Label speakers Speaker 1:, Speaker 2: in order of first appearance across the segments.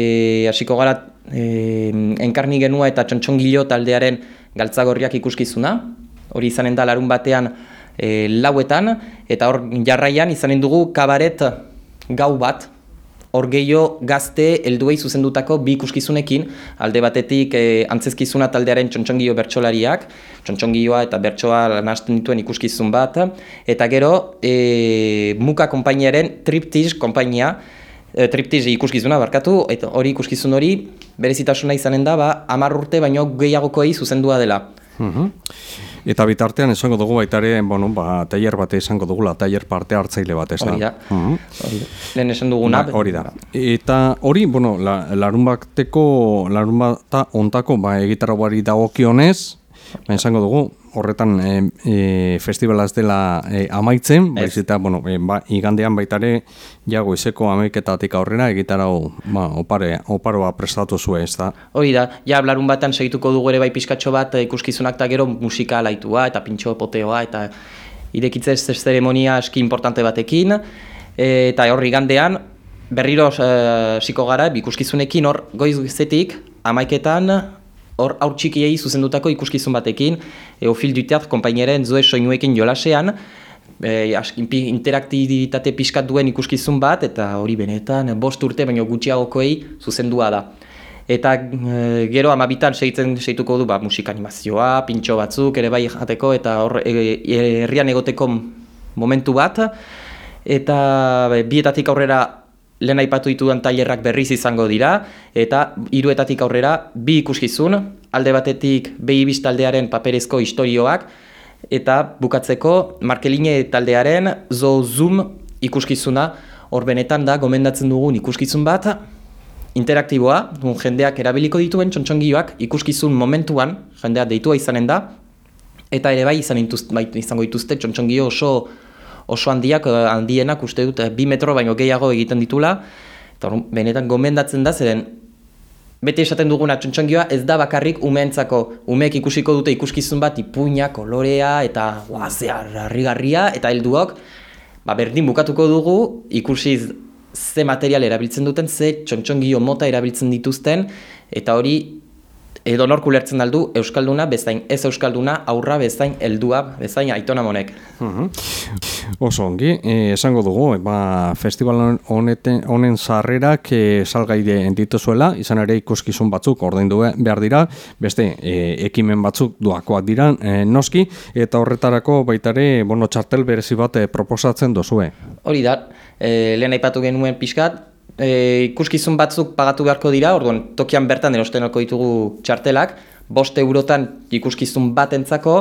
Speaker 1: E, hasiko gara e, enkarni genua eta txontxongilo taldearen galtzagorriak ikuskizuna. Hori izanen da larun batean e, lauetan eta hor jarraian izanen dugu kabaret gau bat. Hor gehiago gazte helduei zuzendutako bi ikuskizunekin, alde batetik e, antzezkizuna taldearen txontxongio bertsolariak, txontxongioa eta bertsoa lanazten dituen ikuskizun bat, eta gero e, muka konpainiaren triptiz konpainia, e, triptiz ikuskizuna barkatu, eta hori ikuskizun hori berezitasuna izanen da, ba, amar urte baino gehiagokoei zuzendua dela.
Speaker 2: Mhm. Eta bitartean esango dugu baita ere, bueno, ba, tailer bate esango dugula, tailer parte hartzaile bat, ez da?
Speaker 1: Hori da.
Speaker 2: Mhm.
Speaker 1: Hori da. Lehen esan duguna.
Speaker 2: Ba, hori da. Eta hori, bueno, la, larun bateko, larun bata ontako, ba, egitarra dagokionez, ba, esango dugu, horretan e, e, festivalaz dela e, amaitzen, baiz eta, bueno, e, ba, igandean baitare, jago izeko amaiketatik aurrera, egitarau, ba, opare, oparoa prestatu zuen, ez da?
Speaker 1: Hori da, ja, larun batan segituko dugu ere bai pizkatxo bat e, ikuskizunak eta gero musika alaitua eta pintxo poteoa eta irekitze ez zeremonia aski importante batekin, e, eta horri gandean, berriro ziko gara, ikuskizunekin hor goizetik, amaiketan, hor aur txikiei zuzendutako ikuskizun batekin, Eofil Duteat konpaineren zoe soinuekin jolasean, e, interaktibitate pixkat duen ikuskizun bat, eta hori benetan bost urte baino gutxiagokoei zuzendua da. Eta e, gero amabitan segitzen segituko du ba, musika animazioa, pintxo batzuk, ere bai jateko, eta hor e, e, herrian egoteko momentu bat, eta bietatik aurrera lehen aipatu ditudan tailerrak berriz izango dira, eta hiruetatik aurrera bi ikuskizun, alde batetik behi taldearen paperezko historioak, eta bukatzeko Markeline taldearen zo zoom ikuskizuna, hor benetan da gomendatzen dugun ikuskizun bat, interaktiboa, jendeak erabiliko dituen txontxongioak ikuskizun momentuan, jendeak deitua izanen da, eta ere bai izan bai, izango dituzte txontxongio oso oso handiak, handienak uste dut, bi metro baino gehiago egiten ditula, eta benetan gomendatzen da, zeren beti esaten duguna txontxongioa ez da bakarrik umeentzako, umeek ikusiko dute ikuskizun bat ipuina, kolorea, eta guazear, harrigarria, eta helduok, ba, berdin bukatuko dugu ikusiz ze material erabiltzen duten, ze txontxongio mota erabiltzen dituzten, eta hori edo nork ulertzen aldu euskalduna bezain ez euskalduna aurra bezain heldua bezain aitona monek.
Speaker 2: Mhm. Oso ongi, e, esango dugu, ba, festival honeten honen sarrerak e, salgaide dituzuela, izan ere ikuskizun batzuk ordaindu behar dira, beste e, ekimen batzuk duakoak dira e, noski. Eta horretarako baitare bono txartel berezi bat e, proposatzen dozue.
Speaker 1: Hori da, e, lehen aipatu genuen pixkat, e, ikuskizun batzuk pagatu beharko dira, orduan tokian bertan erostenoko ditugu txartelak, bost eurotan ikuskizun bat entzako,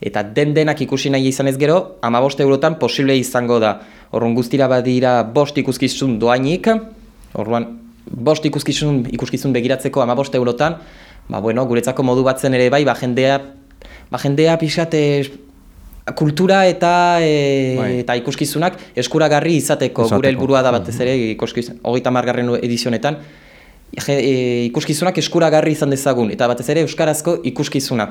Speaker 1: eta den denak ikusi nahi izan ez gero, ama bost eurotan posible izango da. Orduan guztira badira bost ikuskizun doainik, orduan bost ikuskizun, ikuskizun begiratzeko ama bost eurotan, ba bueno, guretzako modu batzen ere bai, ba jendea, ba jendea pixate kultura eta e, bai. eta ikuskizunak eskuragarri izateko, izateko. gure helburua da batez ere ikuskizun 30garren edizionetan e, ikuskizunak eskuragarri izan dezagun eta batez ere euskarazko ikuskizuna